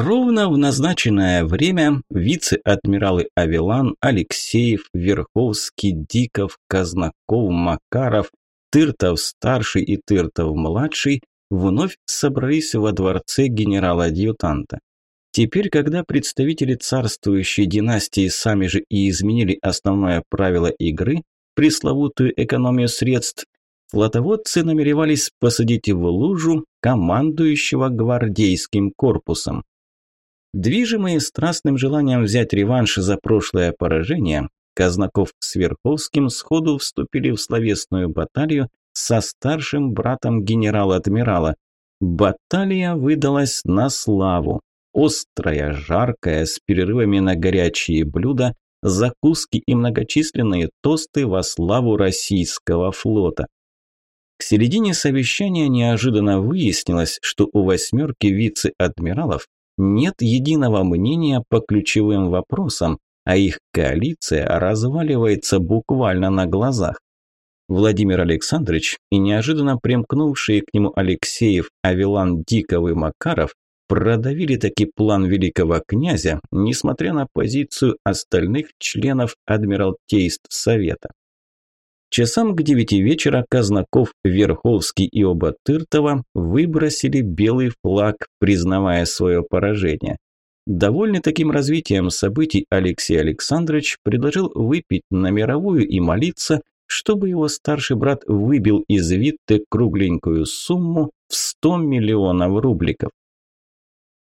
Ровно в назначенное время вице-адмиралы Авелан, Алексеев, Верховский, Диков, Казнаков, Макаров, Тыртов-старший и Тыртов-младший вновь собрались во дворце генерала-адъютанта. Теперь, когда представители царствующей династии сами же и изменили основное правило игры, пресловутую экономию средств, флотоводцы намеревались посадить в лужу командующего гвардейским корпусом. Движимые страстным желанием взять реванш за прошлое поражение, Казнаков с Верховским сходу вступили в словесную баталию со старшим братом генерала-адмирала. Баталия выдалась на славу. Острая, жаркая, с перерывами на горячие блюда, закуски и многочисленные тосты во славу российского флота. К середине совещания неожиданно выяснилось, что у восьмерки вице-адмиралов нет единого мнения по ключевым вопросам, а их коалиция разваливается буквально на глазах. Владимир Александрович и неожиданно примкнувшие к нему Алексеев, Авилан Диков и Макаров продавили таки план великого князя, несмотря на позицию остальных членов Адмиралтейств Совета. Часам к девяти вечера Казнаков, Верховский и оба Тыртова выбросили белый флаг, признавая свое поражение. Довольный таким развитием событий, Алексей Александрович предложил выпить на мировую и молиться, чтобы его старший брат выбил из Витте кругленькую сумму в 100 миллионов рубликов.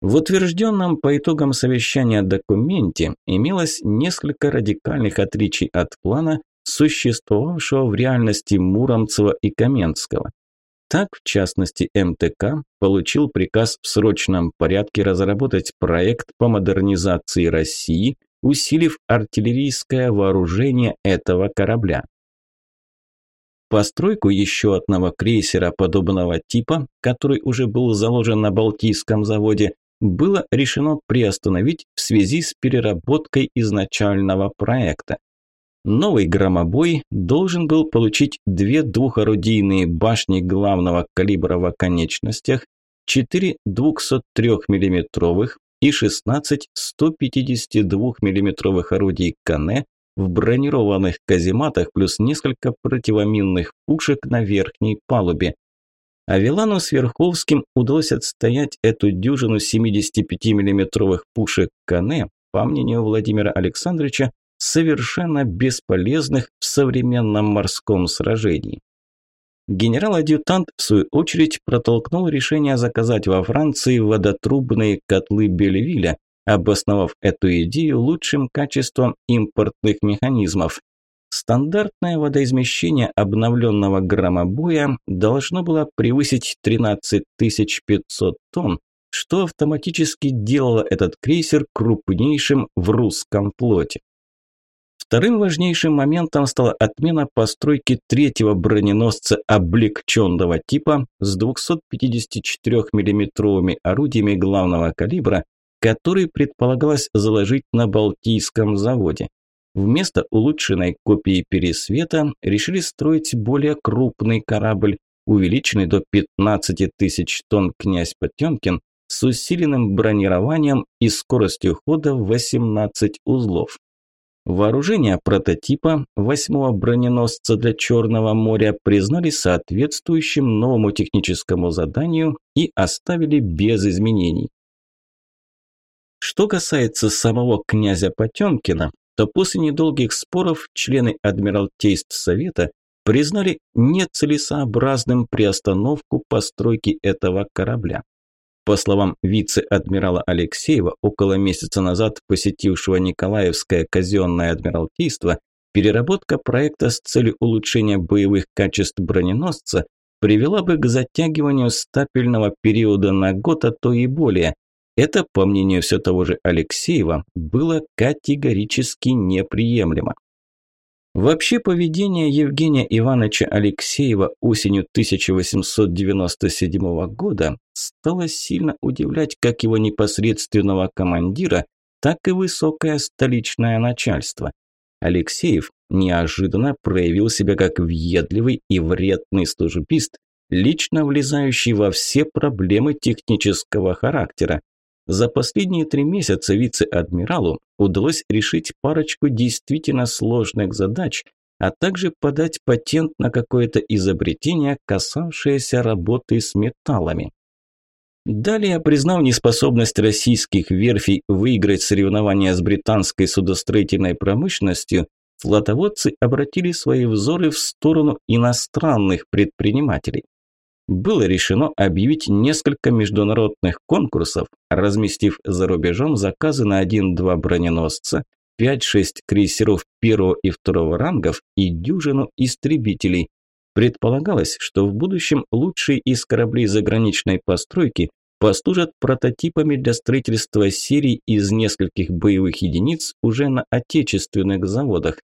В утвержденном по итогам совещания документе имелось несколько радикальных отличий от плана, существовавшего в реальности Муромцева и Каменского. Так, в частности, МТК получил приказ в срочном порядке разработать проект по модернизации России, усилив артиллерийское вооружение этого корабля. Постройку еще одного крейсера подобного типа, который уже был заложен на Балтийском заводе, было решено приостановить в связи с переработкой изначального проекта. Новый громобой должен был получить две двухорудийные башни главного калибра в оконечностях, 4 203 мм и 16 152 мм орудий Кане в бронированных казематах плюс несколько противоминных пушек на верхней палубе. Авелану с Верховским удалось отстоять эту дюжину 75 миллиметровых пушек Кане, по мнению Владимира Александровича, совершенно бесполезных в современном морском сражении. Генерал-адъютант, в свою очередь, протолкнул решение заказать во Франции водотрубные котлы Бельвиля, обосновав эту идею лучшим качеством импортных механизмов. Стандартное водоизмещение обновленного громобоя должно было превысить 13 500 тонн, что автоматически делало этот крейсер крупнейшим в русском флоте. Вторым важнейшим моментом стала отмена постройки третьего броненосца облегченного типа с 254 миллиметровыми орудиями главного калибра, который предполагалось заложить на Балтийском заводе. Вместо улучшенной копии Пересвета решили строить более крупный корабль, увеличенный до 15 тысяч тонн князь Потемкин с усиленным бронированием и скоростью хода в 18 узлов. Вооружение прототипа восьмого броненосца для Черного моря признали соответствующим новому техническому заданию и оставили без изменений. Что касается самого князя Потемкина, то после недолгих споров члены Адмиралтейств Совета признали нецелесообразным приостановку постройки этого корабля. По словам вице-адмирала Алексеева, около месяца назад посетившего Николаевское казенное адмиралтейство, переработка проекта с целью улучшения боевых качеств броненосца привела бы к затягиванию стапельного периода на год, а то и более. Это, по мнению все того же Алексеева, было категорически неприемлемо. Вообще поведение Евгения Ивановича Алексеева осенью 1897 года стало сильно удивлять как его непосредственного командира, так и высокое столичное начальство. Алексеев неожиданно проявил себя как въедливый и вредный службист, лично влезающий во все проблемы технического характера. За последние три месяца вице-адмиралу удалось решить парочку действительно сложных задач, а также подать патент на какое-то изобретение, касавшееся работы с металлами. Далее, признав неспособность российских верфей выиграть соревнования с британской судостроительной промышленностью, флотоводцы обратили свои взоры в сторону иностранных предпринимателей. Было решено объявить несколько международных конкурсов, разместив за рубежом заказы на 1-2 броненосца, 5-6 крейсеров первого и второго рангов и дюжину истребителей. Предполагалось, что в будущем лучшие из кораблей заграничной постройки послужат прототипами для строительства серий из нескольких боевых единиц уже на отечественных заводах.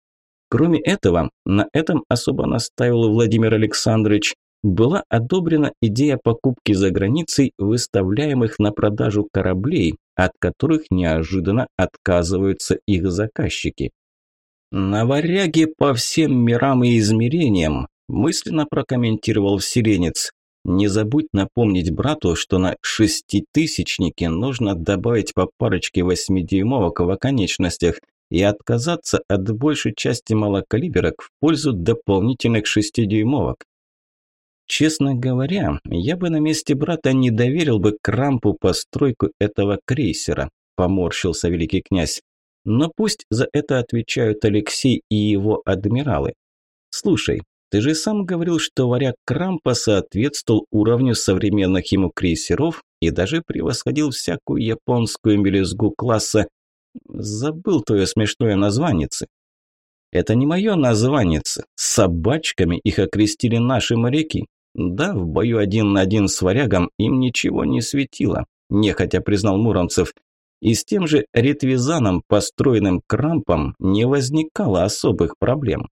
Кроме этого, на этом особо настаивал Владимир Александрович, была одобрена идея покупки за границей выставляемых на продажу кораблей, от которых неожиданно отказываются их заказчики. «На варяге по всем мирам и измерениям», мысленно прокомментировал вселенец. Не забудь напомнить брату, что на шеститысячнике нужно добавить по парочке восьмидюймовок в оконечностях и отказаться от большей части малокалиберок в пользу дополнительных шестидюймовок. Честно говоря, я бы на месте брата не доверил бы Крампу постройку этого крейсера, поморщился великий князь. Но пусть за это отвечают Алексей и его адмиралы. Слушай, ты же сам говорил, что варяг Крампа соответствовал уровню современных ему крейсеров и даже превосходил всякую японскую мелюзгу класса. Забыл твое смешное названице. Это не мое названице. Собачками их окрестили наши моряки. Да, в бою один на один с варягом им ничего не светило, нехотя признал Муромцев. И с тем же ретвизаном, построенным Крампом, не возникало особых проблем.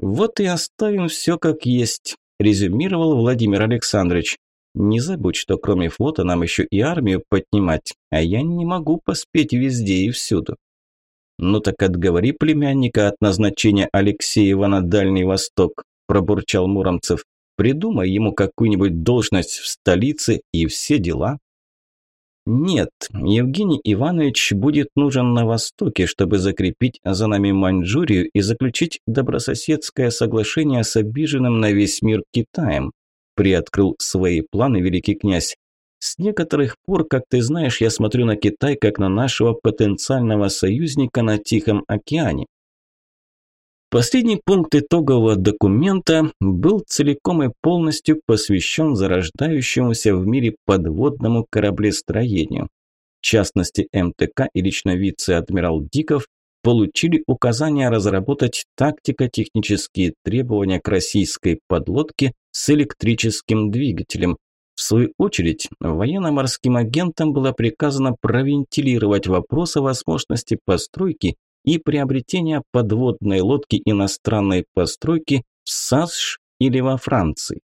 «Вот и оставим все как есть», – резюмировал Владимир Александрович. «Не забудь, что кроме флота нам еще и армию поднимать, а я не могу поспеть везде и всюду». «Ну так отговори племянника от назначения Алексеева на Дальний Восток», – пробурчал Муромцев. «Придумай ему какую-нибудь должность в столице и все дела». Нет, Евгений Иванович будет нужен на Востоке, чтобы закрепить за нами Маньчжурию и заключить добрососедское соглашение с обиженным на весь мир Китаем. Приоткрыл свои планы великий князь. С некоторых пор, как ты знаешь, я смотрю на Китай как на нашего потенциального союзника на Тихом океане. Последний пункт итогового документа был целиком и полностью посвящен зарождающемуся в мире подводному кораблестроению. В частности, МТК и лично вице-адмирал Диков получили указание разработать тактико-технические требования к российской подлодке с электрическим двигателем. В свою очередь, военно-морским агентам было приказано провентилировать вопрос о возможности постройки и приобретения подводной лодки иностранной постройки в САСШ или во Франции.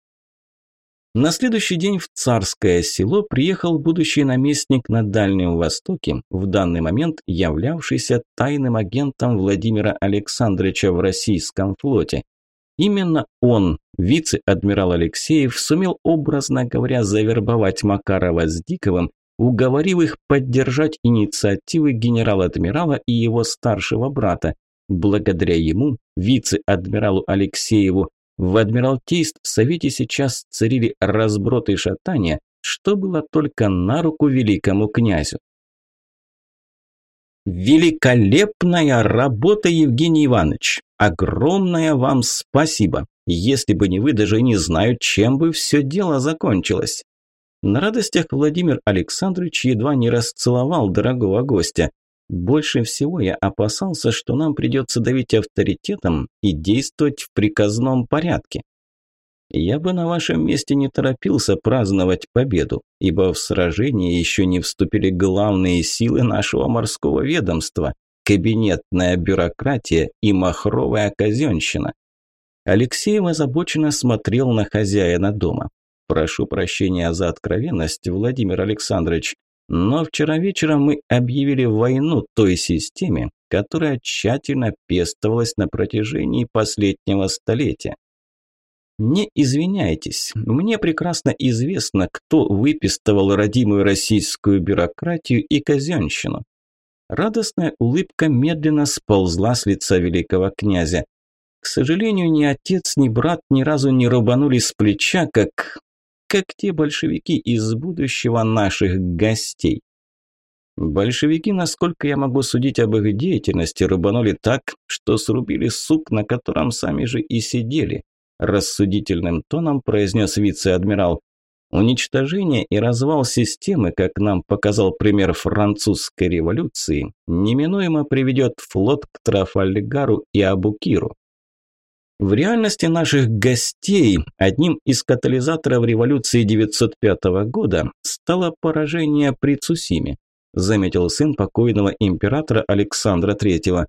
На следующий день в Царское село приехал будущий наместник на Дальнем Востоке, в данный момент являвшийся тайным агентом Владимира Александровича в российском флоте. Именно он, вице-адмирал Алексеев, сумел, образно говоря, завербовать Макарова с Диковым уговорив их поддержать инициативы генерал-адмирала и его старшего брата. Благодаря ему, вице-адмиралу Алексееву, в Адмиралтейств Совете сейчас царили разброд и шатания, что было только на руку великому князю. Великолепная работа, Евгений Иванович! Огромное вам спасибо! Если бы не вы, даже не знаю, чем бы все дело закончилось. На радостях Владимир Александрович едва не расцеловал дорогого гостя. Больше всего я опасался, что нам придется давить авторитетом и действовать в приказном порядке. Я бы на вашем месте не торопился праздновать победу, ибо в сражении еще не вступили главные силы нашего морского ведомства – кабинетная бюрократия и махровая казенщина. Алексеев озабоченно смотрел на хозяина дома. Прошу прощения за откровенность, Владимир Александрович, но вчера вечером мы объявили войну той системе, которая тщательно пестовалась на протяжении последнего столетия. Не извиняйтесь, мне прекрасно известно, кто выпистывал родимую российскую бюрократию и казенщину. Радостная улыбка медленно сползла с лица великого князя. К сожалению, ни отец, ни брат ни разу не рубанули с плеча, как... как те большевики из будущего наших гостей. Большевики, насколько я могу судить об их деятельности, рубанули так, что срубили сук, на котором сами же и сидели рассудительным тоном произнес вице-адмирал. Уничтожение и развал системы, как нам показал пример французской революции, неминуемо приведет флот к Трафальгару и Абукиру. В реальности наших гостей одним из катализаторов революции 905 года стало поражение при Цусиме, заметил сын покойного императора Александра III.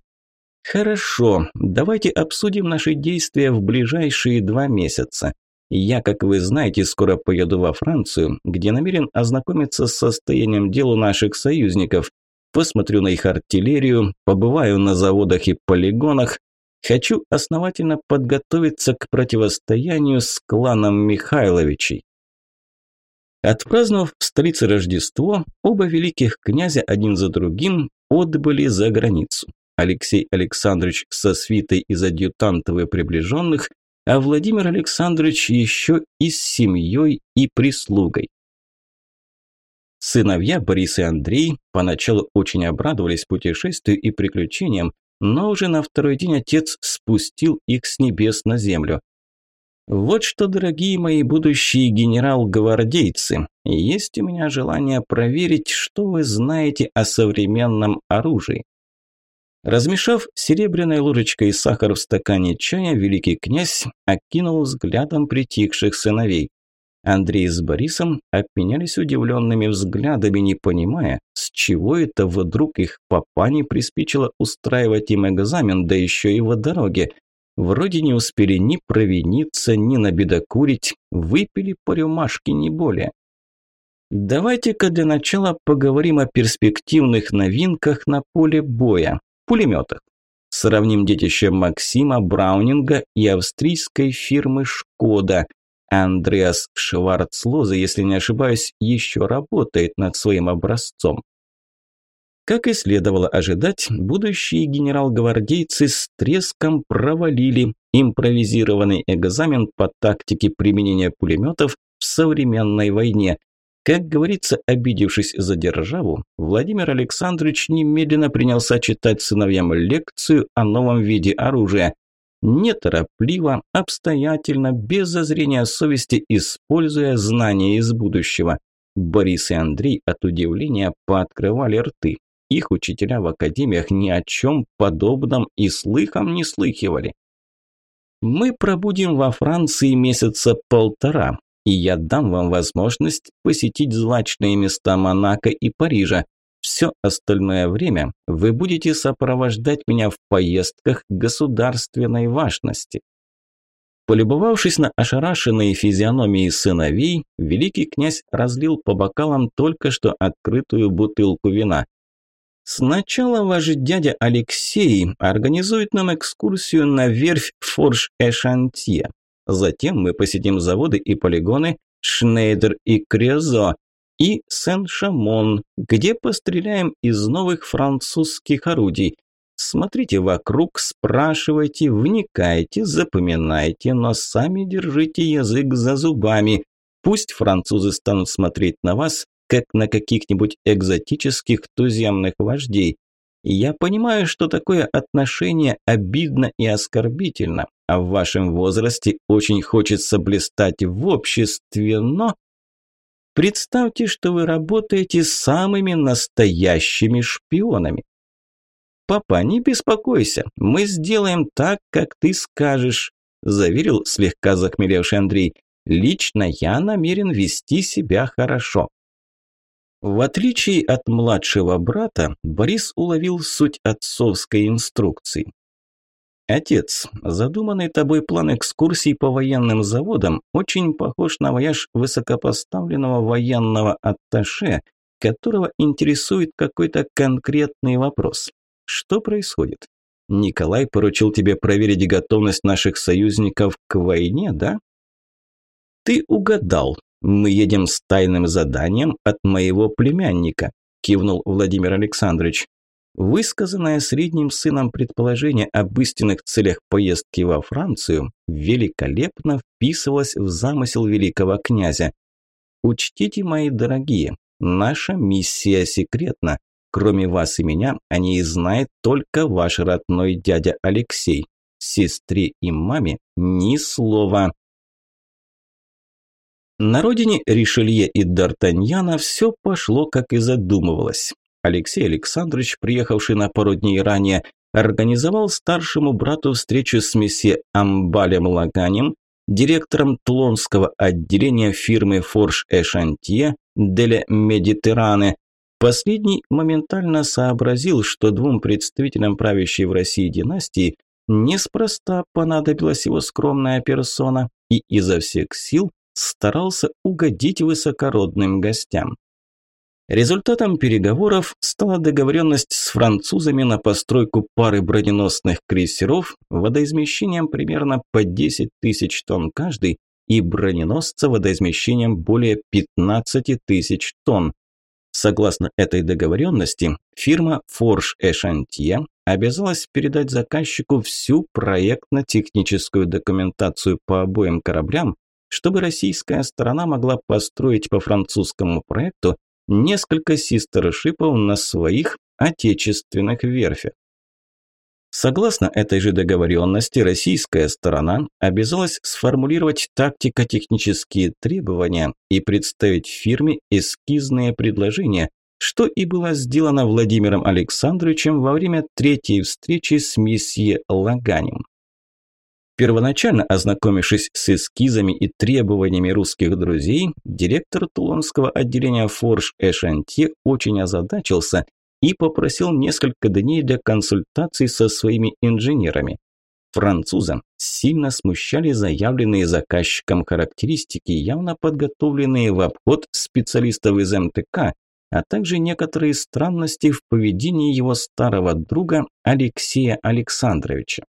Хорошо, давайте обсудим наши действия в ближайшие два месяца. Я, как вы знаете, скоро поеду во Францию, где намерен ознакомиться с состоянием дел у наших союзников. Посмотрю на их артиллерию, побываю на заводах и полигонах. Хочу основательно подготовиться к противостоянию с кланом Михайловичей. Отпраздновав в столице Рождество, оба великих князя один за другим отбыли за границу. Алексей Александрович со свитой из адъютантов и приближенных, а Владимир Александрович еще и с семьей и прислугой. Сыновья Борис и Андрей поначалу очень обрадовались путешествию и приключениям, но уже на второй день отец спустил их с небес на землю. Вот что, дорогие мои будущие генерал-гвардейцы, есть у меня желание проверить, что вы знаете о современном оружии. Размешав серебряной ложечкой сахар в стакане чая, великий князь окинул взглядом притихших сыновей. Андрей с Борисом обменялись удивленными взглядами, не понимая, с чего это вдруг их папа не приспичило устраивать им экзамен, да еще и в дороге. Вроде не успели ни провиниться, ни набедокурить, выпили по рюмашке, не более. Давайте-ка для начала поговорим о перспективных новинках на поле боя пулеметах. Сравним детище Максима Браунинга и австрийской фирмы «Шкода». Андреас Шварцлозе, если не ошибаюсь, еще работает над своим образцом. Как и следовало ожидать, будущие генерал-гвардейцы с треском провалили импровизированный экзамен по тактике применения пулеметов в современной войне, как говорится, обидевшись за державу, Владимир Александрович немедленно принялся читать сыновьям лекцию о новом виде оружия. Неторопливо, обстоятельно, без зазрения совести, используя знания из будущего. Борис и Андрей от удивления пооткрывали рты. Их учителя в академиях ни о чем подобном и слыхом не слыхивали. Мы пробудем во Франции месяца полтора, и я дам вам возможность посетить злачные места Монако и Парижа. Все остальное время вы будете сопровождать меня в поездках государственной важности». Полюбовавшись на ошарашенные физиономии сыновей, великий князь разлил по бокалам только что открытую бутылку вина. Сначала ваш дядя Алексей организует нам экскурсию на верфь Форш-Эшантье. Затем мы посетим заводы и полигоны Шнейдер и Крезо и Сен-Шамон, где постреляем из новых французских орудий. Смотрите вокруг, спрашивайте, вникайте, запоминайте, но сами держите язык за зубами. Пусть французы станут смотреть на вас, как на каких-нибудь экзотических туземных вождей. Я понимаю, что такое отношение обидно и оскорбительно, а в вашем возрасте очень хочется блистать в обществе, но... Представьте, что вы работаете самыми настоящими шпионами. «Папа, не беспокойся, мы сделаем так, как ты скажешь», заверил слегка захмелевший Андрей. «Лично я намерен вести себя хорошо». В отличие от младшего брата, Борис уловил суть отцовской инструкции. «Отец, задуманный тобой план экскурсий по военным заводам очень похож на вояж высокопоставленного военного атташе, которого интересует какой-то конкретный вопрос. Что происходит? Николай поручил тебе проверить готовность наших союзников к войне, да? Ты угадал. Мы едем с тайным заданием от моего племянника, кивнул Владимир Александрович. Высказанное средним сыном предположение об истинных целях поездки во Францию великолепно вписывалось в замысел великого князя. Учтите, мои дорогие, наша миссия секретна. Кроме вас и меня, о ней знает только ваш родной дядя Алексей. Сестре и маме ни слова. На родине Ришелье и Д'Артаньяна все пошло, как и задумывалось. Алексей Александрович, приехавший на пару дней ранее, организовал старшему брату встречу с месье Амбалем Лаганем, директором Тулонского отделения фирмы Форш Эшантье Деле Медитеране. Последний моментально сообразил, что двум представителям правящей в России династии неспроста понадобилась его скромная персона и изо всех сил старался угодить высокородным гостям. Результатом переговоров стала договоренность с французами на постройку пары броненосных крейсеров водоизмещением примерно по 10 тысяч тонн каждый и броненосца водоизмещением более 15 тысяч тонн. Согласно этой договоренности, фирма Форш Эшантье обязалась передать заказчику всю проектно-техническую документацию по обоим кораблям, чтобы российская сторона могла построить по французскому проекту несколько систершипов на своих отечественных верфях. Согласно этой же договоренности, российская сторона обязалась сформулировать тактико-технические требования и представить фирме эскизные предложения, что и было сделано Владимиром Александровичем во время третьей встречи с месье Лаганем. Первоначально ознакомившись с эскизами и требованиями русских друзей, директор Тулонского отделения Форш Эшанти очень озадачился и попросил несколько дней для консультаций со своими инженерами. Французам сильно смущали заявленные заказчиком характеристики, явно подготовленные в обход специалистов из МТК, а также некоторые странности в поведении его старого друга Алексея Александровича.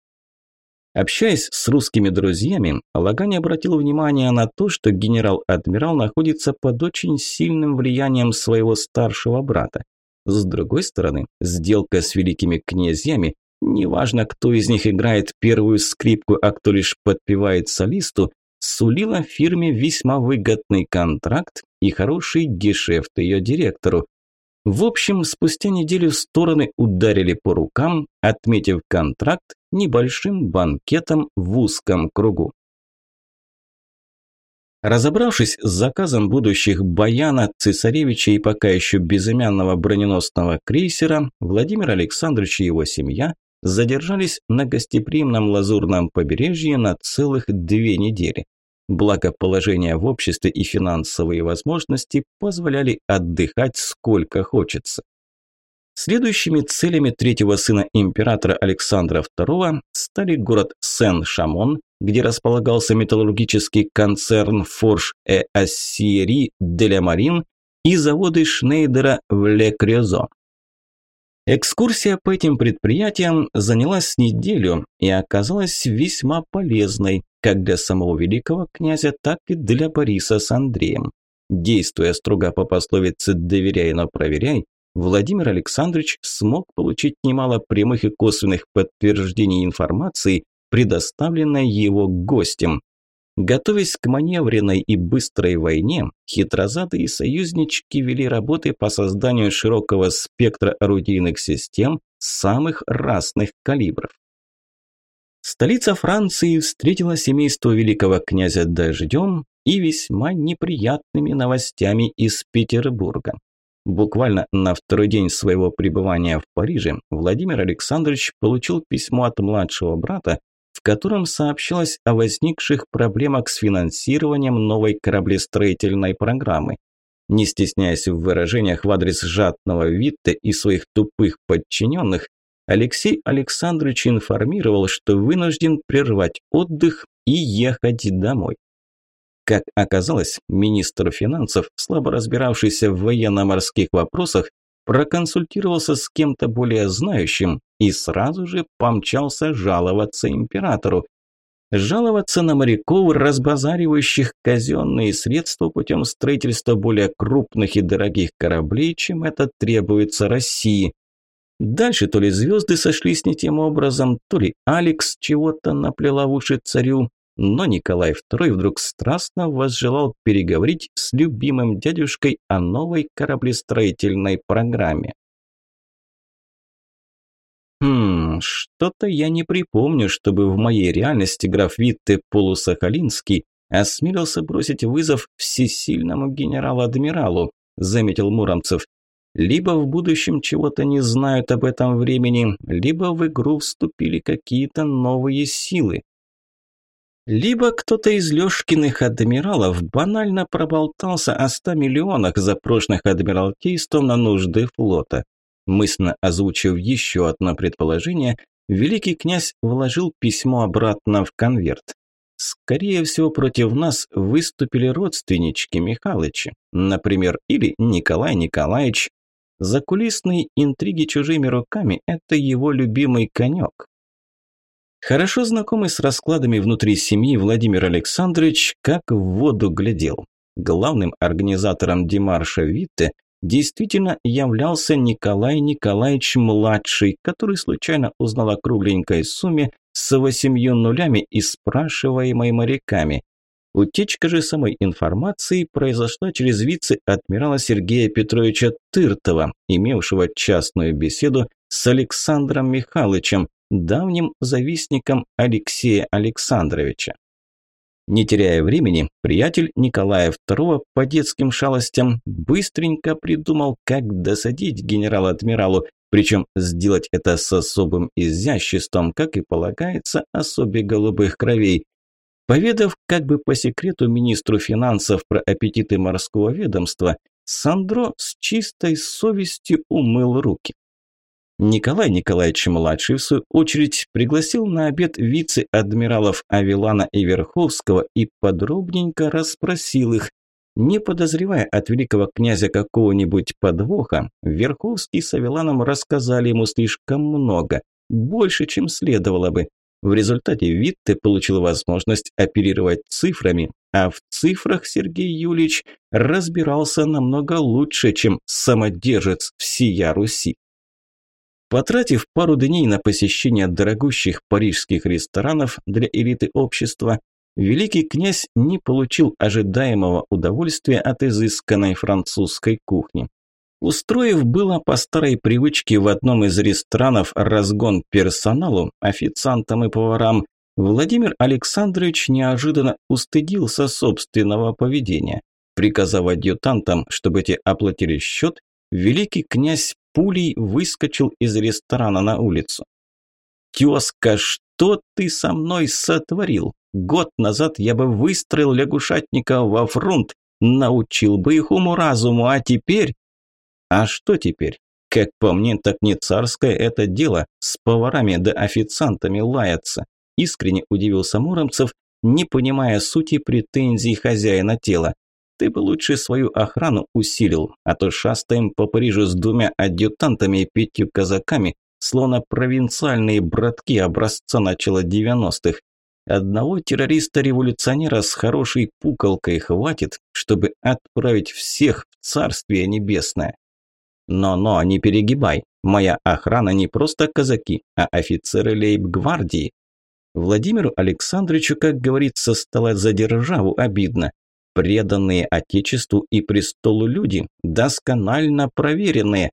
Общаясь с русскими друзьями, Лагань обратил внимание на то, что генерал-адмирал находится под очень сильным влиянием своего старшего брата. С другой стороны, сделка с великими князьями, неважно, кто из них играет первую скрипку, а кто лишь подпевает солисту, сулила фирме весьма выгодный контракт и хороший гешефт ее директору, в общем, спустя неделю стороны ударили по рукам, отметив контракт небольшим банкетом в узком кругу. Разобравшись с заказом будущих Баяна, Цесаревича и пока еще безымянного броненосного крейсера, Владимир Александрович и его семья задержались на гостеприимном лазурном побережье на целых две недели. Благоположение в обществе и финансовые возможности позволяли отдыхать сколько хочется. Следующими целями третьего сына императора Александра II стали город Сен-Шамон, где располагался металлургический концерн Форш э Ассиери де Марин и заводы Шнейдера в Ле Крезо. Экскурсия по этим предприятиям занялась неделю и оказалась весьма полезной, как для самого великого князя, так и для Бориса с Андреем. Действуя строго по пословице «доверяй, но проверяй», Владимир Александрович смог получить немало прямых и косвенных подтверждений информации, предоставленной его гостем. Готовясь к маневренной и быстрой войне, хитрозадые союзнички вели работы по созданию широкого спектра орудийных систем самых разных калибров. Столица Франции встретила семейство великого князя дождем и весьма неприятными новостями из Петербурга. Буквально на второй день своего пребывания в Париже Владимир Александрович получил письмо от младшего брата, котором сообщалось о возникших проблемах с финансированием новой кораблестроительной программы. Не стесняясь в выражениях в адрес жадного Витте и своих тупых подчиненных, Алексей Александрович информировал, что вынужден прервать отдых и ехать домой. Как оказалось, министр финансов, слабо разбиравшийся в военно-морских вопросах, проконсультировался с кем-то более знающим и сразу же помчался жаловаться императору. Жаловаться на моряков, разбазаривающих казенные средства путем строительства более крупных и дорогих кораблей, чем это требуется России. Дальше то ли звезды сошлись не тем образом, то ли Алекс чего-то наплела в уши царю, но Николай II вдруг страстно возжелал переговорить с любимым дядюшкой о новой кораблестроительной программе. Хм, что-то я не припомню, чтобы в моей реальности граф Витте Полусахалинский осмелился бросить вызов всесильному генерал-адмиралу, заметил Муромцев. Либо в будущем чего-то не знают об этом времени, либо в игру вступили какие-то новые силы. Либо кто-то из Лёшкиных адмиралов банально проболтался о 100 миллионах запрошенных адмиралтейством на нужды флота. Мысленно озвучив еще одно предположение, великий князь вложил письмо обратно в конверт. Скорее всего, против нас выступили родственнички Михалыча, например, или Николай Николаевич. Закулисные интриги чужими руками – это его любимый конек. Хорошо знакомый с раскладами внутри семьи Владимир Александрович как в воду глядел. Главным организатором Демарша Витте действительно являлся Николай Николаевич-младший, который случайно узнал о кругленькой сумме с восемью нулями и спрашиваемой моряками. Утечка же самой информации произошла через вице-адмирала Сергея Петровича Тыртова, имевшего частную беседу с Александром Михайловичем, давним завистником Алексея Александровича. Не теряя времени, приятель Николая II по детским шалостям быстренько придумал, как досадить генерал-адмиралу, причем сделать это с особым изяществом, как и полагается особе голубых кровей. Поведав как бы по секрету министру финансов про аппетиты морского ведомства, Сандро с чистой совестью умыл руки. Николай Николаевич-младший, в свою очередь, пригласил на обед вице-адмиралов Авилана и Верховского и подробненько расспросил их. Не подозревая от великого князя какого-нибудь подвоха, Верховский с Авиланом рассказали ему слишком много, больше, чем следовало бы. В результате Витте получил возможность оперировать цифрами, а в цифрах Сергей Юлич разбирался намного лучше, чем самодержец всея Руси. Потратив пару дней на посещение дорогущих парижских ресторанов для элиты общества, великий князь не получил ожидаемого удовольствия от изысканной французской кухни. Устроив было по старой привычке в одном из ресторанов разгон персоналу, официантам и поварам, Владимир Александрович неожиданно устыдился собственного поведения. Приказав адъютантам, чтобы те оплатили счет, великий князь пулей выскочил из ресторана на улицу. «Тезка, что ты со мной сотворил? Год назад я бы выстроил лягушатников во фронт, научил бы их уму-разуму, а теперь...» «А что теперь? Как по мне, так не царское это дело, с поварами да официантами лаяться», искренне удивился Муромцев, не понимая сути претензий хозяина тела. Ты бы лучше свою охрану усилил, а то шастаем по Парижу с двумя адъютантами и пятью казаками, словно провинциальные братки образца начала 90-х. Одного террориста-революционера с хорошей пукалкой хватит, чтобы отправить всех в Царствие Небесное. Но-но, не перегибай. Моя охрана не просто казаки, а офицеры лейб-гвардии. Владимиру Александровичу, как говорится, стало за державу обидно. Преданные Отечеству и престолу люди, досконально проверенные.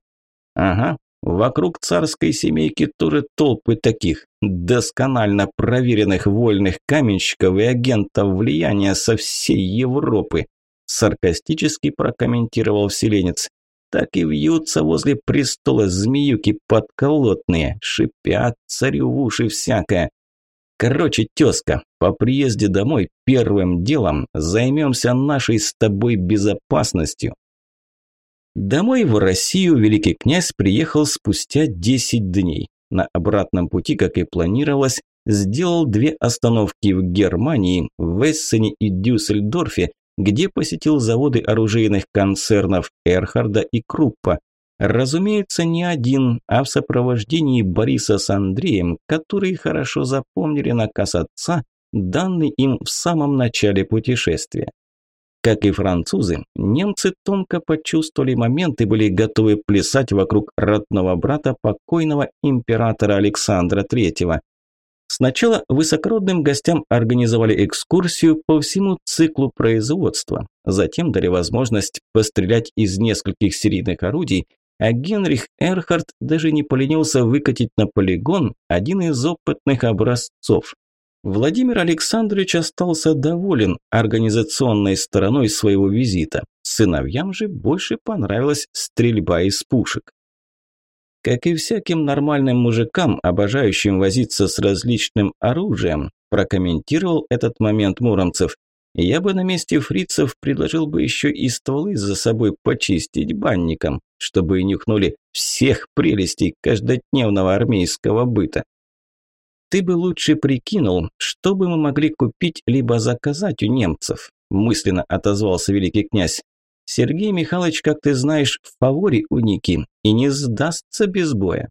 Ага, вокруг царской семейки тоже толпы таких, досконально проверенных вольных каменщиков и агентов влияния со всей Европы. Саркастически прокомментировал вселенец. Так и вьются возле престола змеюки подколотные, шипят царю в уши всякое. Короче, тезка, по приезде домой первым делом займемся нашей с тобой безопасностью. Домой в Россию великий князь приехал спустя 10 дней. На обратном пути, как и планировалось, сделал две остановки в Германии, в Эссене и Дюссельдорфе, где посетил заводы оружейных концернов Эрхарда и Круппа, Разумеется, не один, а в сопровождении Бориса с Андреем, которые хорошо запомнили наказ отца данный им в самом начале путешествия. Как и французы, немцы тонко почувствовали момент и были готовы плясать вокруг родного брата покойного императора Александра III. Сначала высокородным гостям организовали экскурсию по всему циклу производства, затем дали возможность пострелять из нескольких серийных орудий, а Генрих Эрхард даже не поленился выкатить на полигон один из опытных образцов. Владимир Александрович остался доволен организационной стороной своего визита. Сыновьям же больше понравилась стрельба из пушек. Как и всяким нормальным мужикам, обожающим возиться с различным оружием, прокомментировал этот момент Муромцев. Я бы на месте фрицев предложил бы еще и стволы за собой почистить банником, чтобы и нюхнули всех прелестей каждодневного армейского быта. Ты бы лучше прикинул, что бы мы могли купить либо заказать у немцев, мысленно отозвался великий князь. Сергей Михайлович, как ты знаешь, в фаворе у Ники и не сдастся без боя.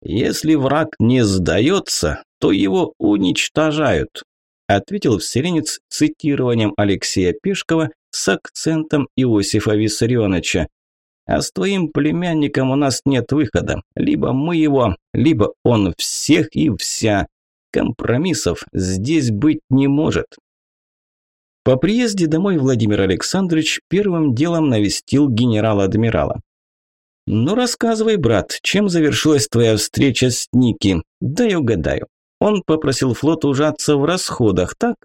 Если враг не сдается, то его уничтожают, ответил вселенец цитированием Алексея Пешкова с акцентом Иосифа Виссарионовича. А с твоим племянником у нас нет выхода. Либо мы его, либо он всех и вся. Компромиссов здесь быть не может. По приезде домой Владимир Александрович первым делом навестил генерала-адмирала. «Ну рассказывай, брат, чем завершилась твоя встреча с Ники? Дай угадаю. Он попросил флот ужаться в расходах, так?»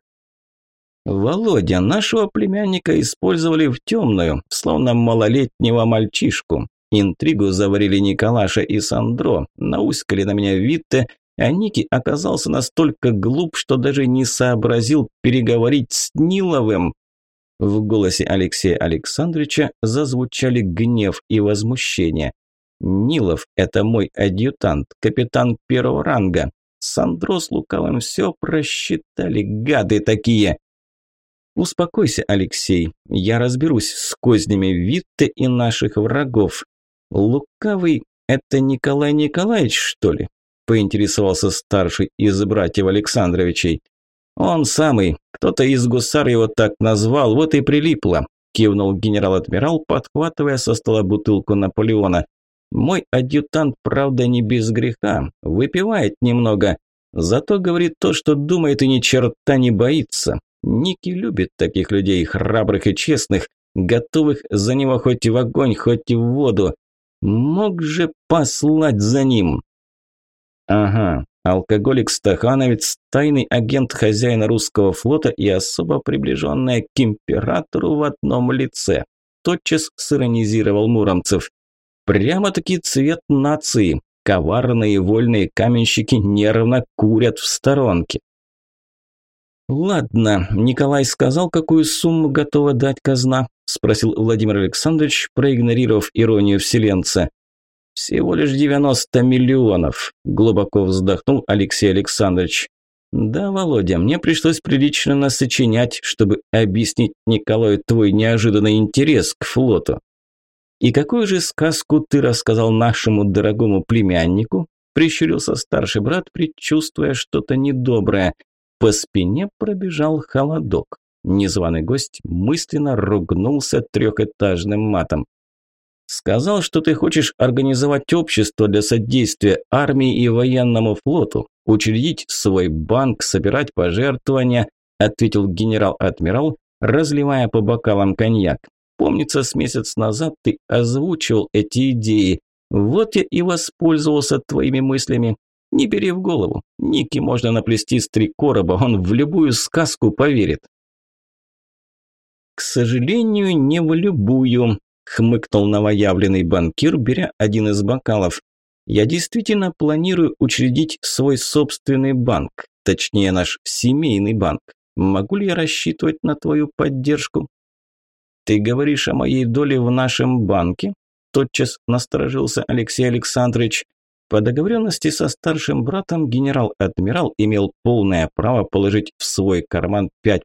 Володя, нашего племянника использовали в темную, словно малолетнего мальчишку. Интригу заварили Николаша и Сандро, науськали на меня Витте, а Ники оказался настолько глуп, что даже не сообразил переговорить с Ниловым. В голосе Алексея Александровича зазвучали гнев и возмущение. «Нилов – это мой адъютант, капитан первого ранга. Сандро с Лукавым все просчитали, гады такие!» Успокойся, Алексей, я разберусь с кознями Витте и наших врагов. Лукавый – это Николай Николаевич, что ли? Поинтересовался старший из братьев Александровичей. Он самый, кто-то из гусар его так назвал, вот и прилипло, кивнул генерал-адмирал, подхватывая со стола бутылку Наполеона. Мой адъютант, правда, не без греха, выпивает немного, зато говорит то, что думает и ни черта не боится. Ники любит таких людей, храбрых и честных, готовых за него хоть и в огонь, хоть и в воду. Мог же послать за ним. Ага, алкоголик Стахановец, тайный агент хозяина русского флота и особо приближенная к императору в одном лице. Тотчас сиронизировал Муромцев. Прямо-таки цвет нации. Коварные вольные каменщики нервно курят в сторонке. «Ладно, Николай сказал, какую сумму готова дать казна?» – спросил Владимир Александрович, проигнорировав иронию вселенца. «Всего лишь 90 миллионов», – глубоко вздохнул Алексей Александрович. «Да, Володя, мне пришлось прилично насочинять, чтобы объяснить Николаю твой неожиданный интерес к флоту». «И какую же сказку ты рассказал нашему дорогому племяннику?» – прищурился старший брат, предчувствуя что-то недоброе – по спине пробежал холодок. Незваный гость мысленно ругнулся трехэтажным матом. «Сказал, что ты хочешь организовать общество для содействия армии и военному флоту, учредить свой банк, собирать пожертвования», ответил генерал-адмирал, разливая по бокалам коньяк. «Помнится, с месяц назад ты озвучивал эти идеи. Вот я и воспользовался твоими мыслями. Не бери в голову. Ники можно наплести с три короба, он в любую сказку поверит. К сожалению, не в любую, хмыкнул новоявленный банкир, беря один из бокалов. Я действительно планирую учредить свой собственный банк, точнее наш семейный банк. Могу ли я рассчитывать на твою поддержку? Ты говоришь о моей доле в нашем банке? Тотчас насторожился Алексей Александрович. По договоренности со старшим братом генерал-адмирал имел полное право положить в свой карман 5%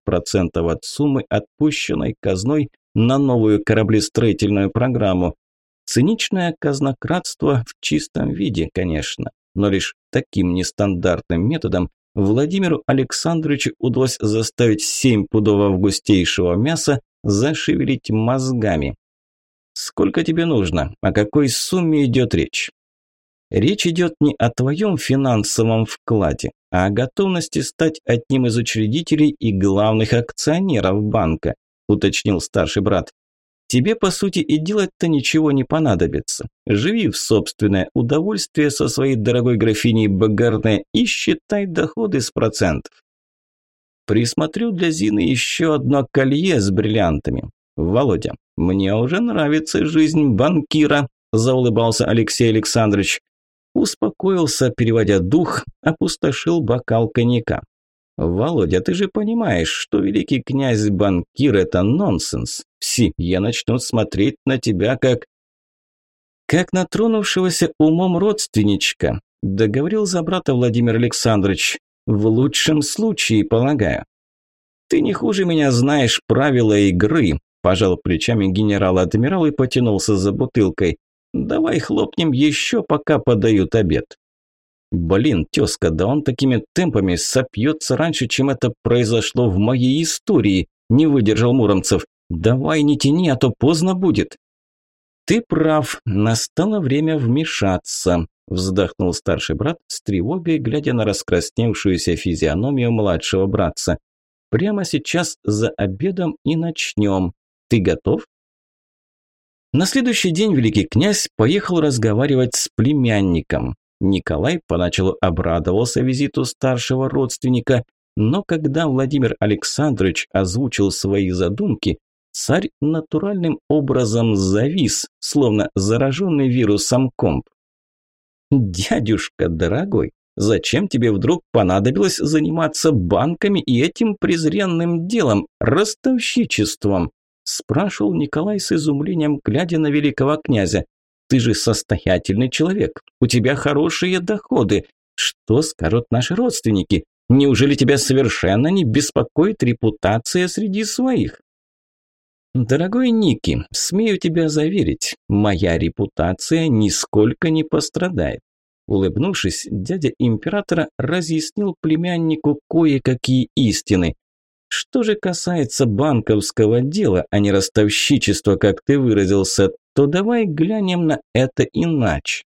от суммы, отпущенной казной на новую кораблестроительную программу. Циничное казнократство в чистом виде, конечно, но лишь таким нестандартным методом Владимиру Александровичу удалось заставить семь пудов августейшего мяса зашевелить мозгами. «Сколько тебе нужно? О какой сумме идет речь?» Речь идет не о твоем финансовом вкладе, а о готовности стать одним из учредителей и главных акционеров банка, уточнил старший брат. Тебе, по сути, и делать-то ничего не понадобится. Живи в собственное удовольствие со своей дорогой графиней Багарне и считай доходы с процентов. Присмотрю для Зины еще одно колье с бриллиантами. Володя, мне уже нравится жизнь банкира, заулыбался Алексей Александрович. Успокоился, переводя дух, опустошил бокал коньяка. «Володя, ты же понимаешь, что великий князь-банкир – это нонсенс. Все я начнут смотреть на тебя как...» «Как на тронувшегося умом родственничка», – договорил за брата Владимир Александрович. «В лучшем случае, полагаю». «Ты не хуже меня знаешь правила игры», – пожал плечами генерал-адмирал и потянулся за бутылкой. Давай хлопнем еще, пока подают обед. Блин, тезка, да он такими темпами сопьется раньше, чем это произошло в моей истории, не выдержал Муромцев. Давай не тяни, а то поздно будет. Ты прав, настало время вмешаться, вздохнул старший брат с тревогой, глядя на раскрасневшуюся физиономию младшего братца. Прямо сейчас за обедом и начнем. Ты готов? На следующий день великий князь поехал разговаривать с племянником. Николай поначалу обрадовался визиту старшего родственника, но когда Владимир Александрович озвучил свои задумки, царь натуральным образом завис, словно зараженный вирусом комп. «Дядюшка дорогой, зачем тебе вдруг понадобилось заниматься банками и этим презренным делом, ростовщичеством?» спрашивал Николай с изумлением, глядя на великого князя. Ты же состоятельный человек, у тебя хорошие доходы. Что скажут наши родственники? Неужели тебя совершенно не беспокоит репутация среди своих? Дорогой Ники, смею тебя заверить, моя репутация нисколько не пострадает. Улыбнувшись, дядя императора разъяснил племяннику кое-какие истины. Что же касается банковского дела, а не ростовщичества, как ты выразился, то давай глянем на это иначе.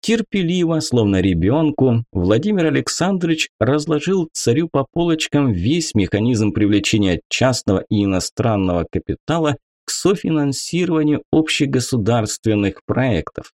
Терпеливо, словно ребенку, Владимир Александрович разложил царю по полочкам весь механизм привлечения частного и иностранного капитала к софинансированию общегосударственных проектов.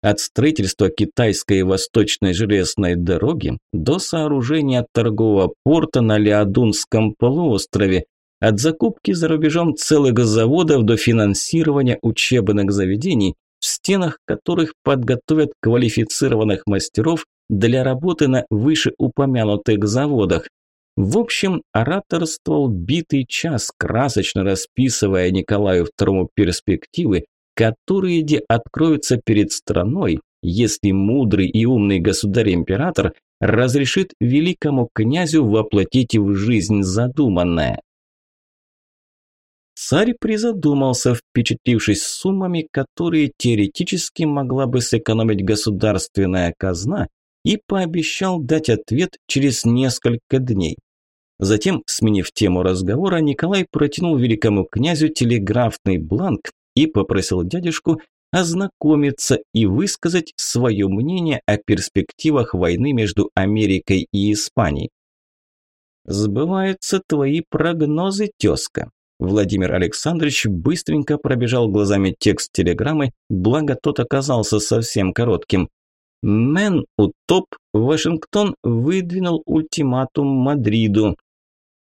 От строительства китайской восточной железной дороги до сооружения торгового порта на Леодунском полуострове, от закупки за рубежом целых заводов до финансирования учебных заведений, в стенах которых подготовят квалифицированных мастеров для работы на вышеупомянутых заводах. В общем, ораторствовал битый час, красочно расписывая Николаю II перспективы, которые где откроются перед страной, если мудрый и умный государь-император разрешит великому князю воплотить в жизнь задуманное. Царь призадумался, впечатлившись суммами, которые теоретически могла бы сэкономить государственная казна, и пообещал дать ответ через несколько дней. Затем, сменив тему разговора, Николай протянул великому князю телеграфный бланк, и попросил дядюшку ознакомиться и высказать свое мнение о перспективах войны между Америкой и Испанией. «Сбываются твои прогнозы, тезка». Владимир Александрович быстренько пробежал глазами текст телеграммы, благо тот оказался совсем коротким. Мэн утоп, Вашингтон выдвинул ультиматум Мадриду.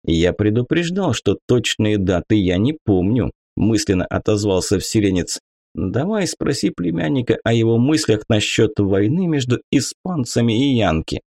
Я предупреждал, что точные даты я не помню, мысленно отозвался вселенец. Давай спроси племянника о его мыслях насчет войны между испанцами и янки.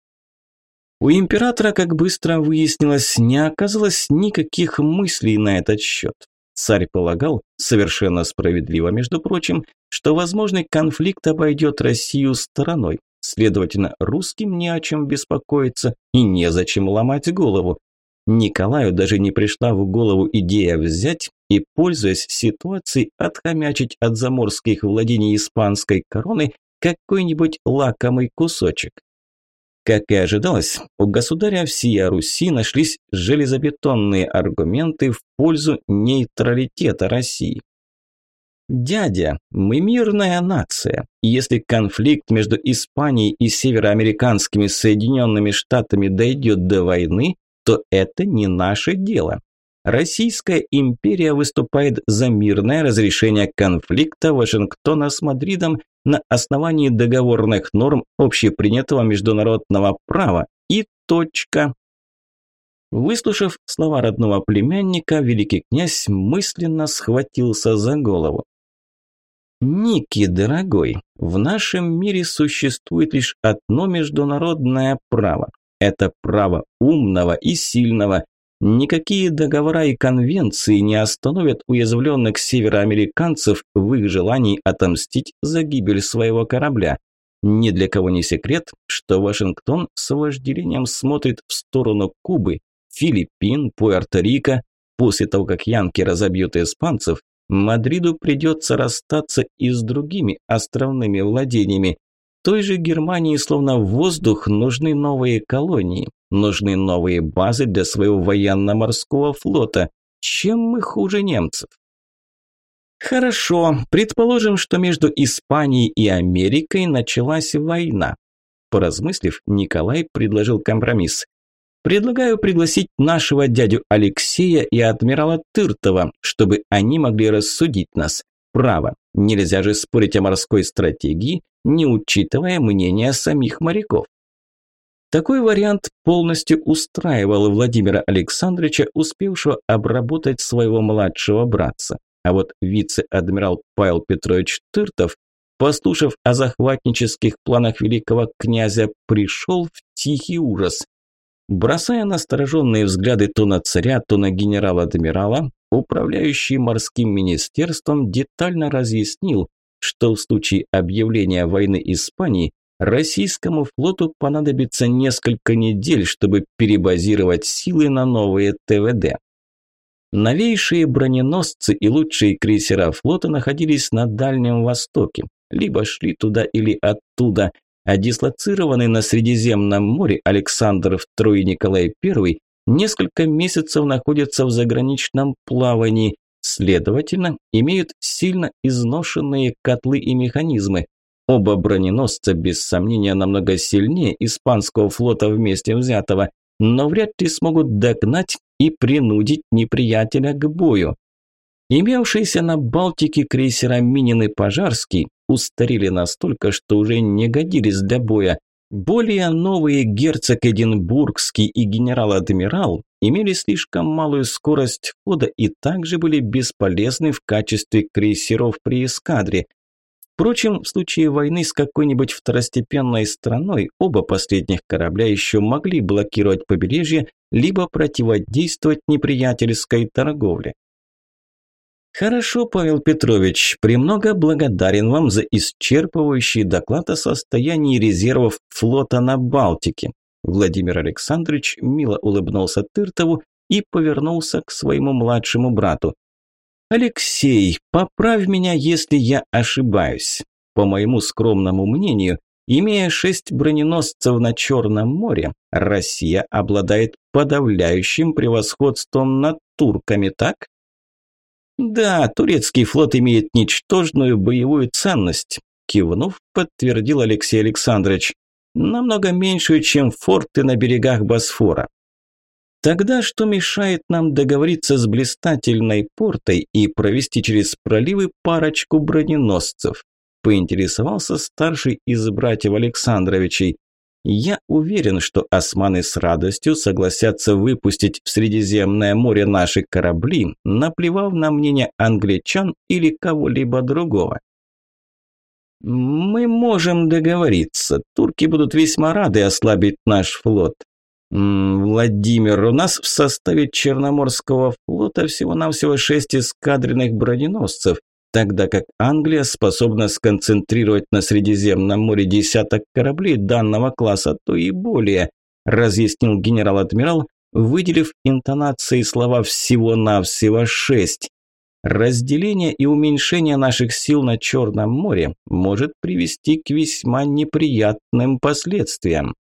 У императора, как быстро выяснилось, не оказалось никаких мыслей на этот счет. Царь полагал, совершенно справедливо, между прочим, что возможный конфликт обойдет Россию стороной. Следовательно, русским не о чем беспокоиться и незачем ломать голову. Николаю даже не пришла в голову идея взять и, пользуясь ситуацией, отхомячить от заморских владений испанской короны какой-нибудь лакомый кусочек. Как и ожидалось, у государя всея Руси нашлись железобетонные аргументы в пользу нейтралитета России. «Дядя, мы мирная нация. Если конфликт между Испанией и североамериканскими Соединенными Штатами дойдет до войны, то это не наше дело. Российская империя выступает за мирное разрешение конфликта Вашингтона с Мадридом на основании договорных норм общепринятого международного права. И точка. Выслушав слова родного племянника, великий князь мысленно схватился за голову. «Ники, дорогой, в нашем мире существует лишь одно международное право. Это право умного и сильного, Никакие договора и конвенции не остановят уязвленных североамериканцев в их желании отомстить за гибель своего корабля. Ни для кого не секрет, что Вашингтон с вожделением смотрит в сторону Кубы, Филиппин, Пуэрто-Рико. После того, как янки разобьют испанцев, Мадриду придется расстаться и с другими островными владениями. Той же Германии словно в воздух нужны новые колонии. Нужны новые базы для своего военно-морского флота. Чем мы хуже немцев? Хорошо, предположим, что между Испанией и Америкой началась война. Поразмыслив, Николай предложил компромисс. Предлагаю пригласить нашего дядю Алексея и адмирала Тыртова, чтобы они могли рассудить нас. Право, нельзя же спорить о морской стратегии, не учитывая мнения самих моряков. Такой вариант полностью устраивал Владимира Александровича, успевшего обработать своего младшего братца. А вот вице-адмирал Павел Петрович Тыртов, послушав о захватнических планах великого князя, пришел в тихий ужас. Бросая настороженные взгляды то на царя, то на генерала-адмирала, управляющий морским министерством детально разъяснил, что в случае объявления войны Испании Российскому флоту понадобится несколько недель, чтобы перебазировать силы на новые ТВД. Новейшие броненосцы и лучшие крейсера флота находились на Дальнем Востоке, либо шли туда или оттуда, а дислоцированный на Средиземном море Александр II и Николай I несколько месяцев находятся в заграничном плавании, следовательно, имеют сильно изношенные котлы и механизмы, Оба броненосца, без сомнения, намного сильнее испанского флота вместе взятого, но вряд ли смогут догнать и принудить неприятеля к бою. Имевшиеся на Балтике крейсера Минин и Пожарский устарели настолько, что уже не годились для боя. Более новые герцог Эдинбургский и генерал-адмирал имели слишком малую скорость хода и также были бесполезны в качестве крейсеров при эскадре. Впрочем, в случае войны с какой-нибудь второстепенной страной оба последних корабля еще могли блокировать побережье либо противодействовать неприятельской торговле. Хорошо, Павел Петрович, премного благодарен вам за исчерпывающий доклад о состоянии резервов флота на Балтике. Владимир Александрович мило улыбнулся Тыртову и повернулся к своему младшему брату. «Алексей, поправь меня, если я ошибаюсь. По моему скромному мнению, имея шесть броненосцев на Черном море, Россия обладает подавляющим превосходством над турками, так?» «Да, турецкий флот имеет ничтожную боевую ценность», кивнув, подтвердил Алексей Александрович. «Намного меньшую, чем форты на берегах Босфора. Тогда что мешает нам договориться с блистательной портой и провести через проливы парочку броненосцев? Поинтересовался старший из братьев Александровичей. Я уверен, что османы с радостью согласятся выпустить в Средиземное море наши корабли, наплевав на мнение англичан или кого-либо другого. Мы можем договориться. Турки будут весьма рады ослабить наш флот. Владимир, у нас в составе Черноморского флота всего-навсего шесть эскадренных броненосцев, тогда как Англия способна сконцентрировать на Средиземном море десяток кораблей данного класса, то и более, разъяснил генерал-адмирал, выделив интонацией слова «всего-навсего шесть». Разделение и уменьшение наших сил на Черном море может привести к весьма неприятным последствиям.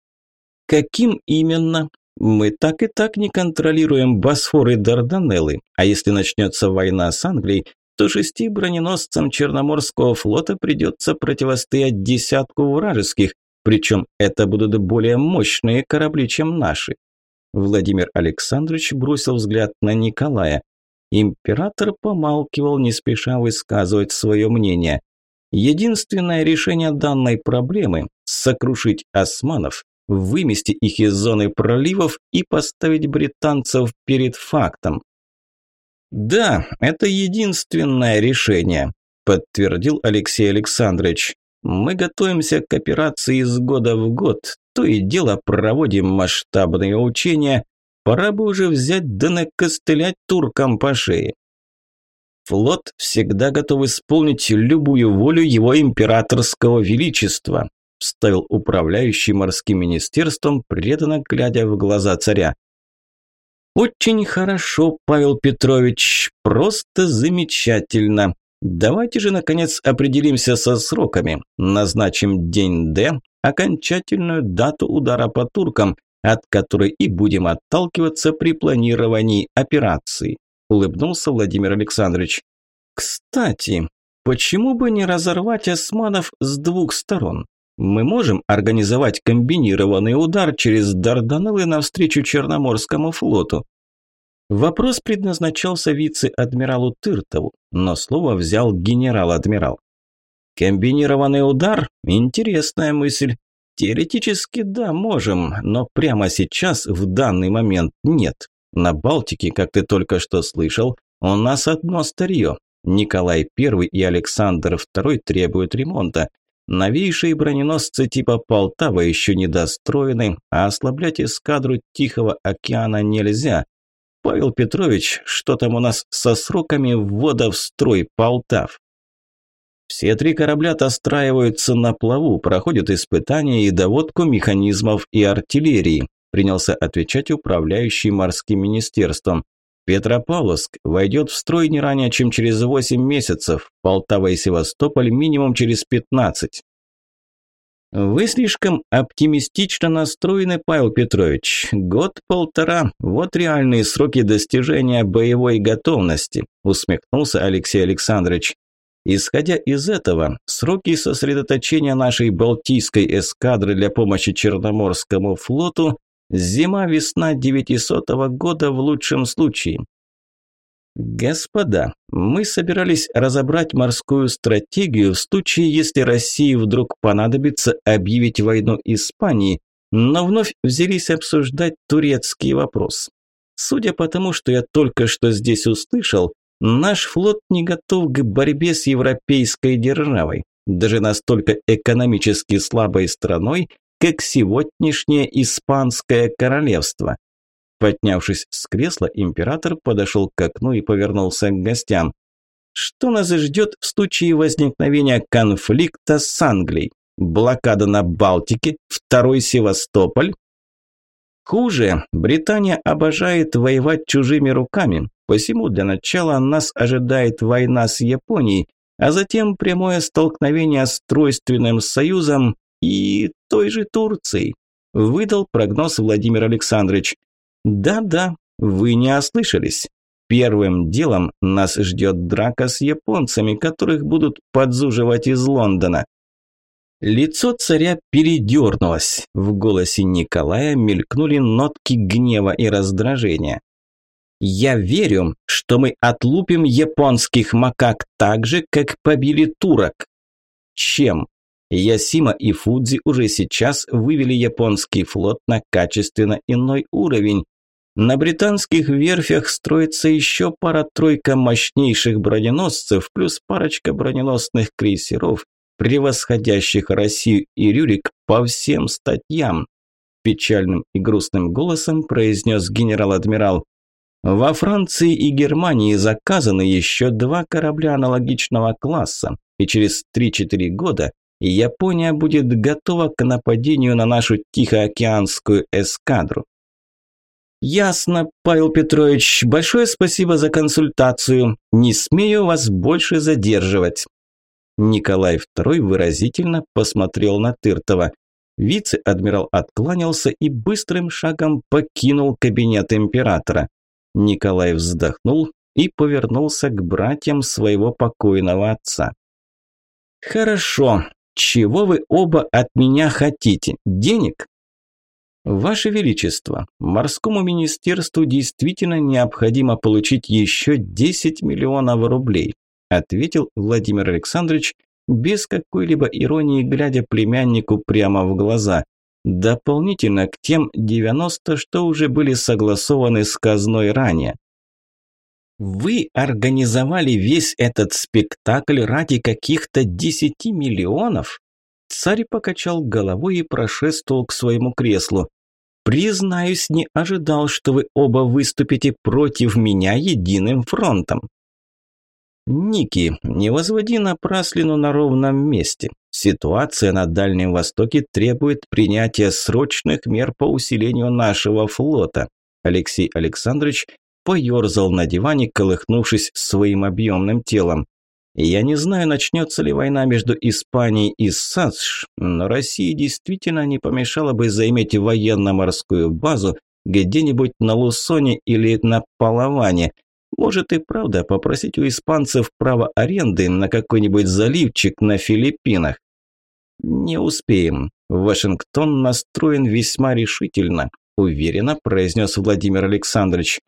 Каким именно? Мы так и так не контролируем Босфор и Дарданеллы, а если начнется война с Англией, то шести броненосцам Черноморского флота придется противостоять десятку вражеских, причем это будут более мощные корабли, чем наши. Владимир Александрович бросил взгляд на Николая. Император помалкивал, не спеша высказывать свое мнение. Единственное решение данной проблемы – сокрушить османов, вымести их из зоны проливов и поставить британцев перед фактом. «Да, это единственное решение», – подтвердил Алексей Александрович. «Мы готовимся к операции из года в год, то и дело проводим масштабные учения. Пора бы уже взять да накостылять туркам по шее». Флот всегда готов исполнить любую волю его императорского величества, вставил управляющий морским министерством, преданно глядя в глаза царя. Очень хорошо, Павел Петрович, просто замечательно. Давайте же наконец определимся со сроками. Назначим день Д, окончательную дату удара по туркам, от которой и будем отталкиваться при планировании операции. Улыбнулся Владимир Александрович. Кстати, почему бы не разорвать османов с двух сторон? Мы можем организовать комбинированный удар через Дарданеллы навстречу Черноморскому флоту. Вопрос предназначался вице-адмиралу Тыртову, но слово взял генерал-адмирал. Комбинированный удар – интересная мысль. Теоретически да, можем, но прямо сейчас, в данный момент, нет. На Балтике, как ты только что слышал, у нас одно старье. Николай I и Александр II требуют ремонта. Новейшие броненосцы типа Полтава еще недостроены, а ослаблять эскадру Тихого океана нельзя. Павел Петрович, что там у нас со сроками ввода в строй Полтав? Все три корабля достраиваются на плаву, проходят испытания и доводку механизмов и артиллерии, принялся отвечать управляющий морским министерством. Петропавловск войдет в строй не ранее, чем через 8 месяцев, Полтава и Севастополь минимум через 15. Вы слишком оптимистично настроены, Павел Петрович. Год-полтора – вот реальные сроки достижения боевой готовности, усмехнулся Алексей Александрович. Исходя из этого, сроки сосредоточения нашей Балтийской эскадры для помощи Черноморскому флоту Зима-весна 900 года в лучшем случае. Господа, мы собирались разобрать морскую стратегию в случае, если России вдруг понадобится объявить войну Испании, но вновь взялись обсуждать турецкий вопрос. Судя по тому, что я только что здесь услышал, наш флот не готов к борьбе с европейской державой, даже настолько экономически слабой страной, как сегодняшнее Испанское королевство. Поднявшись с кресла, император подошел к окну и повернулся к гостям. Что нас ждет в случае возникновения конфликта с Англией? Блокада на Балтике? Второй Севастополь? Хуже, Британия обожает воевать чужими руками, посему для начала нас ожидает война с Японией, а затем прямое столкновение с Тройственным Союзом и той же Турцией, выдал прогноз Владимир Александрович. Да-да, вы не ослышались. Первым делом нас ждет драка с японцами, которых будут подзуживать из Лондона. Лицо царя передернулось. В голосе Николая мелькнули нотки гнева и раздражения. «Я верю, что мы отлупим японских макак так же, как побили турок». «Чем?» Ясима и Фудзи уже сейчас вывели японский флот на качественно иной уровень. На британских верфях строится еще пара-тройка мощнейших броненосцев, плюс парочка броненосных крейсеров, превосходящих Россию и Рюрик по всем статьям. Печальным и грустным голосом произнес генерал-адмирал. Во Франции и Германии заказаны еще два корабля аналогичного класса, и через 3-4 года Япония будет готова к нападению на нашу Тихоокеанскую эскадру. Ясно, Павел Петрович. Большое спасибо за консультацию. Не смею вас больше задерживать. Николай II выразительно посмотрел на Тыртова. Вице-адмирал откланялся и быстрым шагом покинул кабинет императора. Николай вздохнул и повернулся к братьям своего покойного отца. «Хорошо. Чего вы оба от меня хотите? Денег?» «Ваше Величество, морскому министерству действительно необходимо получить еще 10 миллионов рублей», ответил Владимир Александрович без какой-либо иронии, глядя племяннику прямо в глаза. Дополнительно к тем 90, что уже были согласованы с казной ранее. Вы организовали весь этот спектакль ради каких-то 10 миллионов? Царь покачал головой и прошествовал к своему креслу. Признаюсь, не ожидал, что вы оба выступите против меня единым фронтом. Ники, не возводи напраслину на ровном месте. Ситуация на Дальнем Востоке требует принятия срочных мер по усилению нашего флота. Алексей Александрович поерзал на диване, колыхнувшись своим объемным телом. Я не знаю, начнется ли война между Испанией и САСШ, но России действительно не помешало бы заиметь военно-морскую базу где-нибудь на Лусоне или на Палаване – может и правда попросить у испанцев право аренды на какой-нибудь заливчик на Филиппинах. Не успеем. Вашингтон настроен весьма решительно, уверенно произнес Владимир Александрович.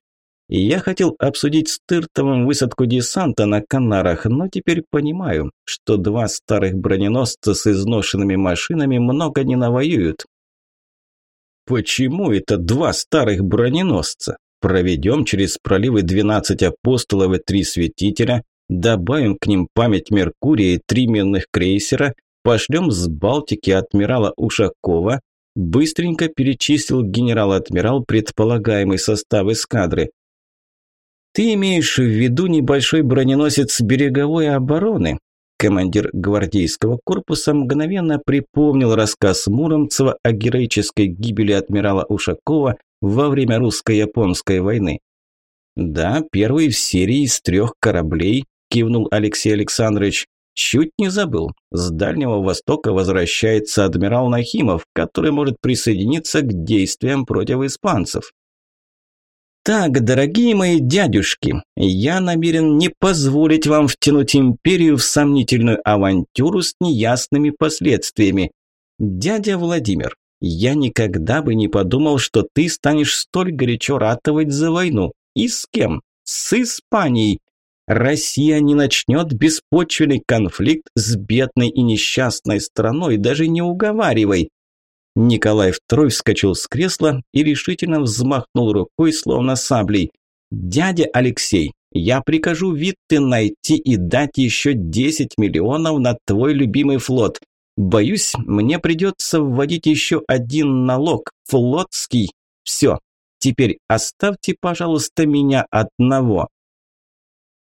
Я хотел обсудить с Тыртовым высадку десанта на Канарах, но теперь понимаю, что два старых броненосца с изношенными машинами много не навоюют. Почему это два старых броненосца? Проведем через проливы 12 апостолов и три святителя, добавим к ним память Меркурия и три минных крейсера, пошлем с Балтики адмирала Ушакова, быстренько перечислил генерал-адмирал предполагаемый состав эскадры. Ты имеешь в виду небольшой броненосец береговой обороны? Командир гвардейского корпуса мгновенно припомнил рассказ Муромцева о героической гибели адмирала Ушакова во время русско-японской войны. Да, первый в серии из трех кораблей, кивнул Алексей Александрович. Чуть не забыл. С Дальнего Востока возвращается адмирал Нахимов, который может присоединиться к действиям против испанцев. Так, дорогие мои дядюшки, я намерен не позволить вам втянуть империю в сомнительную авантюру с неясными последствиями. Дядя Владимир, я никогда бы не подумал, что ты станешь столь горячо ратовать за войну. И с кем? С Испанией. Россия не начнет беспочвенный конфликт с бедной и несчастной страной, даже не уговаривай. Николай II вскочил с кресла и решительно взмахнул рукой, словно саблей. «Дядя Алексей, я прикажу Витте найти и дать еще 10 миллионов на твой любимый флот. Боюсь, мне придется вводить еще один налог, флотский. Все, теперь оставьте, пожалуйста, меня одного.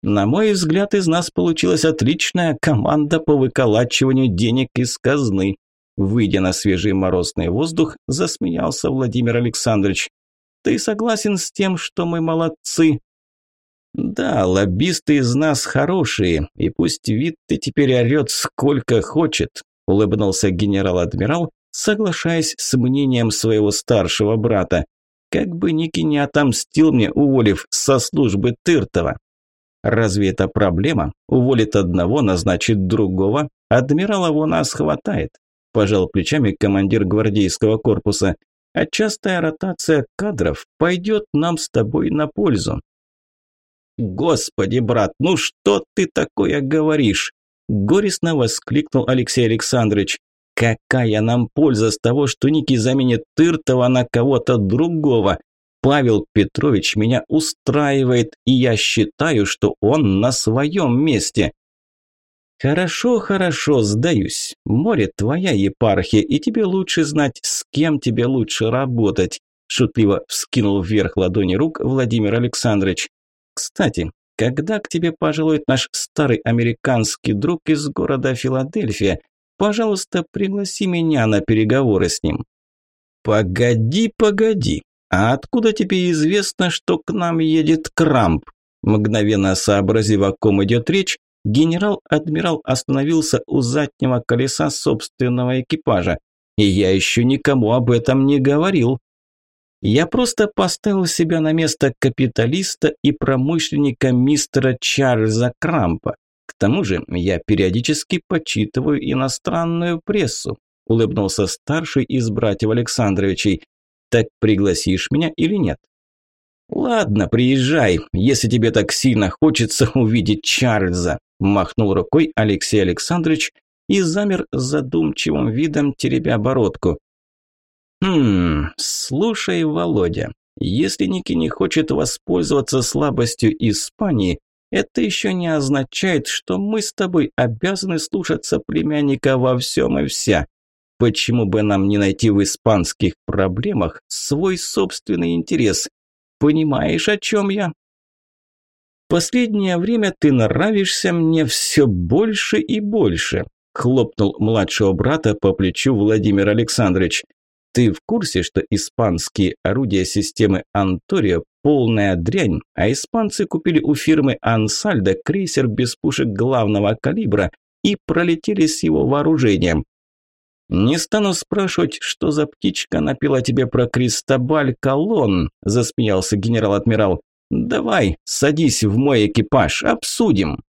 На мой взгляд, из нас получилась отличная команда по выколачиванию денег из казны. Выйдя на свежий морозный воздух, засмеялся Владимир Александрович. Ты согласен с тем, что мы молодцы? Да, лоббисты из нас хорошие, и пусть вид ты теперь орет сколько хочет, – улыбнулся генерал-адмирал, соглашаясь с мнением своего старшего брата. «Как бы Ники не отомстил мне, уволив со службы Тыртова. Разве это проблема? Уволит одного, назначит другого. Адмиралов у нас хватает», – пожал плечами командир гвардейского корпуса. «А частая ротация кадров пойдет нам с тобой на пользу». «Господи, брат, ну что ты такое говоришь?» Горестно воскликнул Алексей Александрович. «Какая нам польза с того, что Ники заменит Тыртова на кого-то другого? Павел Петрович меня устраивает, и я считаю, что он на своем месте». «Хорошо, хорошо, сдаюсь. Море твоя епархия, и тебе лучше знать, с кем тебе лучше работать», шутливо вскинул вверх ладони рук Владимир Александрович. «Кстати, когда к тебе пожалует наш старый американский друг из города Филадельфия, пожалуйста, пригласи меня на переговоры с ним». «Погоди, погоди, а откуда тебе известно, что к нам едет Крамп?» Мгновенно сообразив, о ком идет речь, генерал-адмирал остановился у заднего колеса собственного экипажа. И я еще никому об этом не говорил. Я просто поставил себя на место капиталиста и промышленника мистера Чарльза Крампа. К тому же я периодически почитываю иностранную прессу, улыбнулся старший из братьев Александровичей. Так пригласишь меня или нет? Ладно, приезжай, если тебе так сильно хочется увидеть Чарльза, махнул рукой Алексей Александрович и замер задумчивым видом, теребя бородку. «Хм, слушай, Володя, если Ники не хочет воспользоваться слабостью Испании, это еще не означает, что мы с тобой обязаны слушаться племянника во всем и вся. Почему бы нам не найти в испанских проблемах свой собственный интерес? Понимаешь, о чем я? Последнее время ты нравишься мне все больше и больше, хлопнул младшего брата по плечу Владимир Александрович. Ты в курсе, что испанские орудия системы Анторио полная дрянь, а испанцы купили у фирмы Ансальдо крейсер без пушек главного калибра и пролетели с его вооружением. «Не стану спрашивать, что за птичка напила тебе про Кристобаль Колон», – засмеялся генерал-адмирал. «Давай, садись в мой экипаж, обсудим».